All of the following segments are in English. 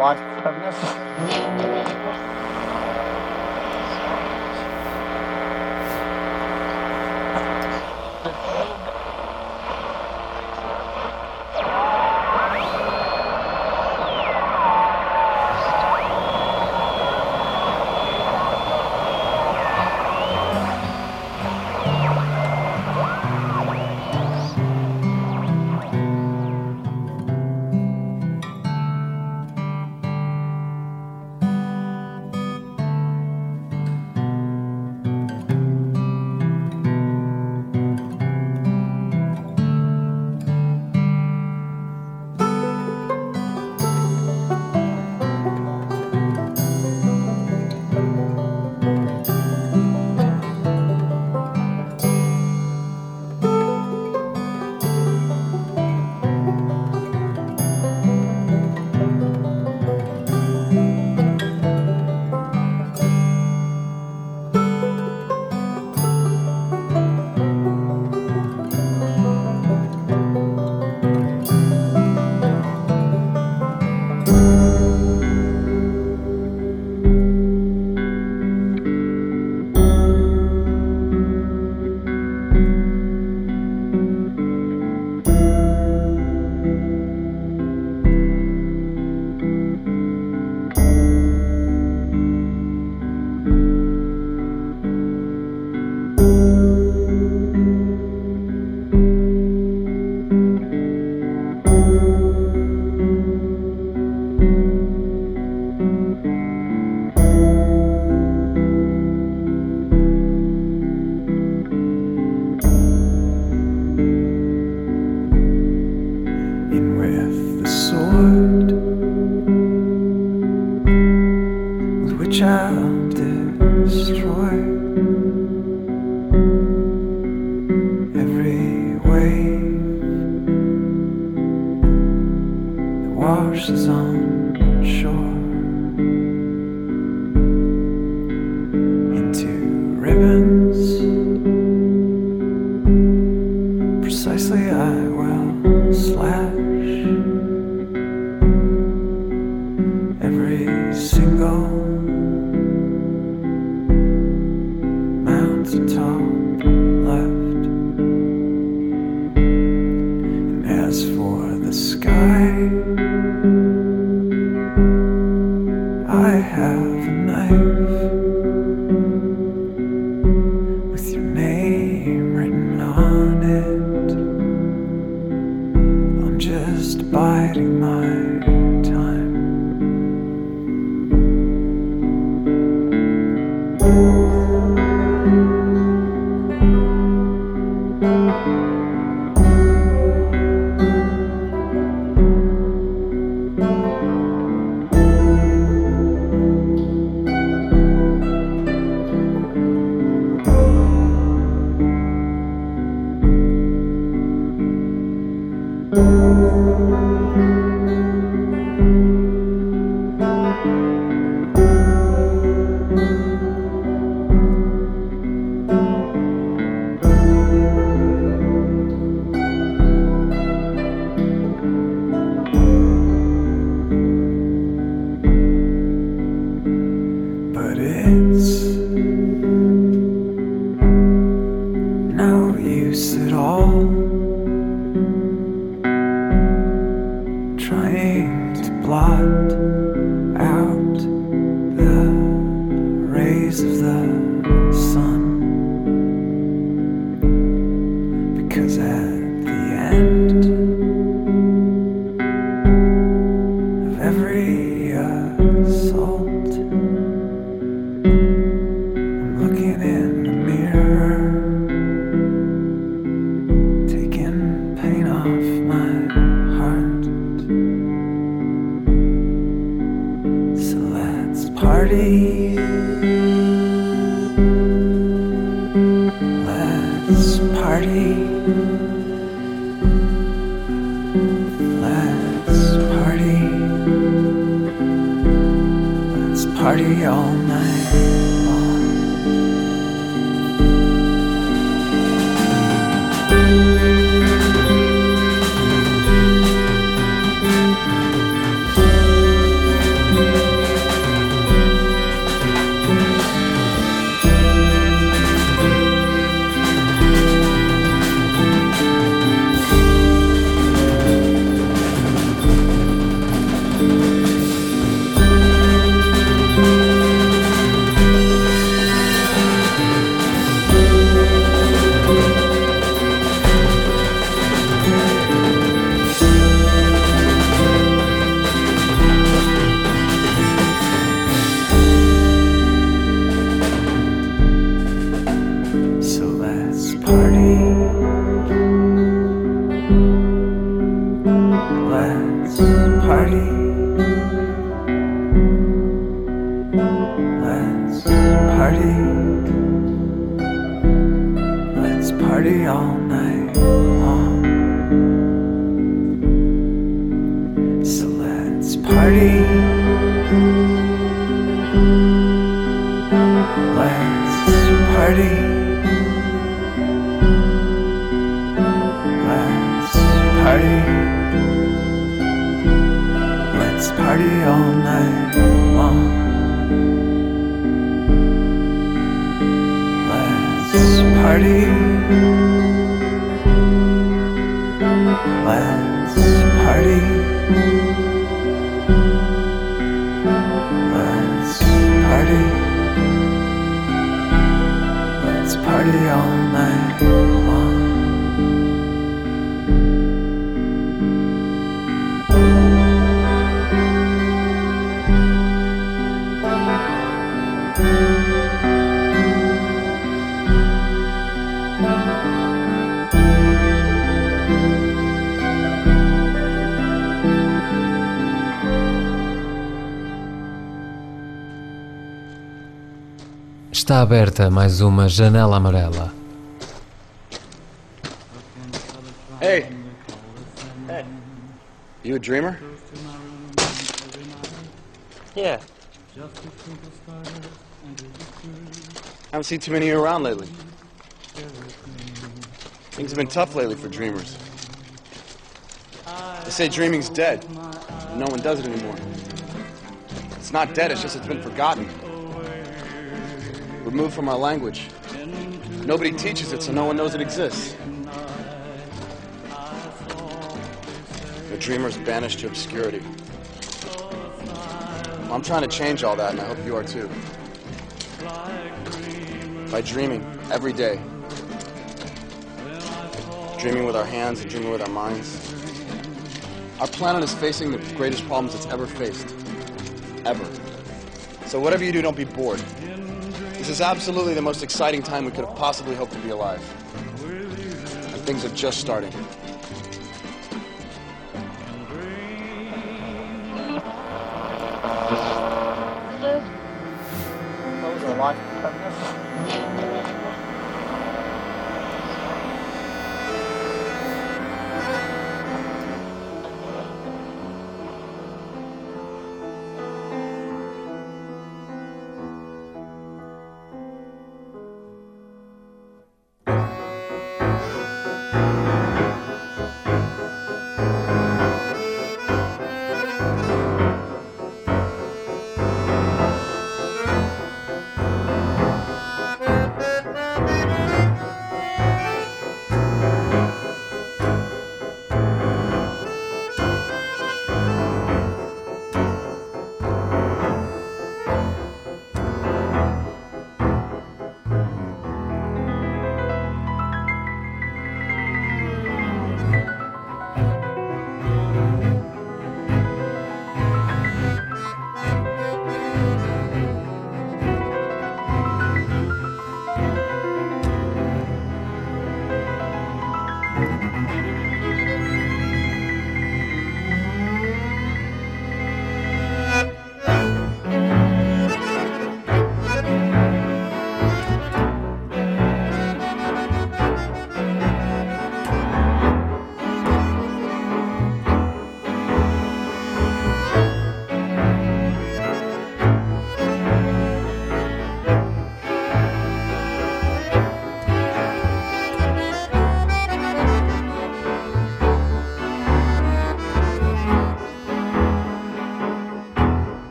aliveness. Está aberta mais uma janela amarela. Hey. Hey. You a dreamer? Yeah. Haven't seen too many around lately. Things have been tough lately for dreamers. They say dreaming's dead. No one does it anymore. It's not dead, it's just it's been forgotten. Removed from our language. Nobody teaches it, so no one knows it exists. The dreamer's banished to obscurity. I'm trying to change all that, and I hope you are too. By dreaming every day. Dreaming with our hands and dreaming with our minds. Our planet is facing the greatest problems it's ever faced. Ever. So whatever you do, don't be bored. This is absolutely the most exciting time we could have possibly hoped to be alive. And things are just starting.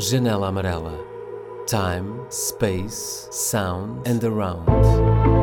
Janela Amarela. Time, space, sound and around.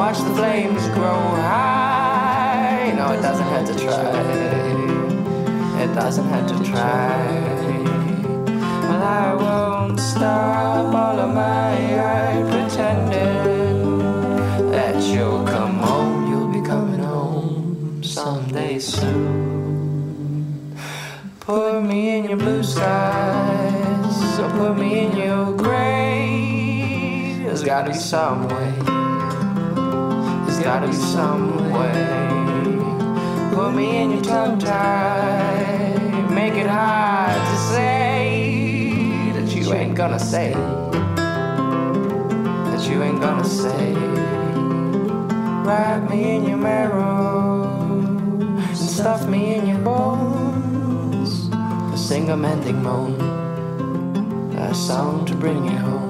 Watch the flames grow high. No, it doesn't have to try. It doesn't have to try. Well, I won't stop all of my pretending that you'll come home. You'll be coming home someday soon. Put me in your blue skies, or put me in your gray. There's gotta be some way. Gotta be some way. Put me in your tongue tie. Make it hard to say that you ain't gonna say. That you ain't gonna say. Wrap me in your marrow and stuff me in your bones. A mending moan, a song to bring you home.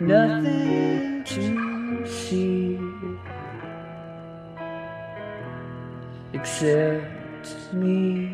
Nothing to see except me.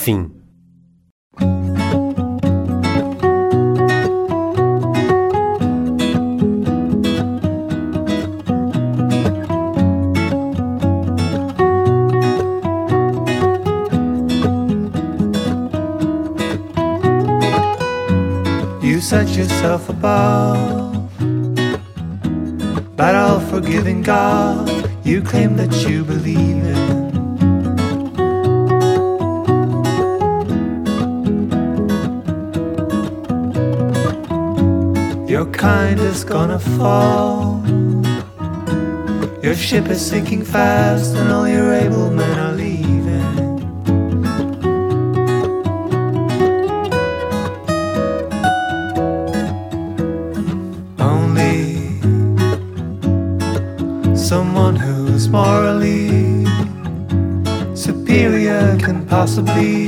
fim. You set yourself above that all forgiving God you claim that you believe in. Your kind is gonna fall. Your ship is sinking fast, and all your able men are leaving. Only someone who's morally superior can possibly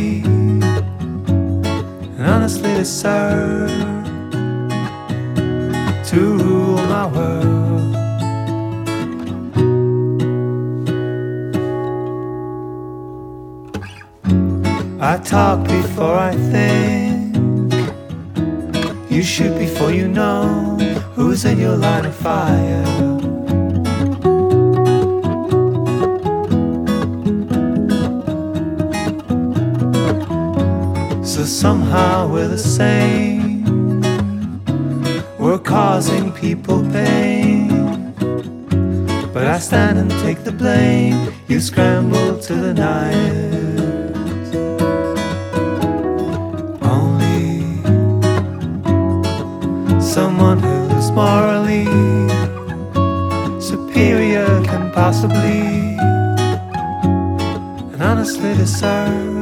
someone who's morally superior can possibly and honestly deserve.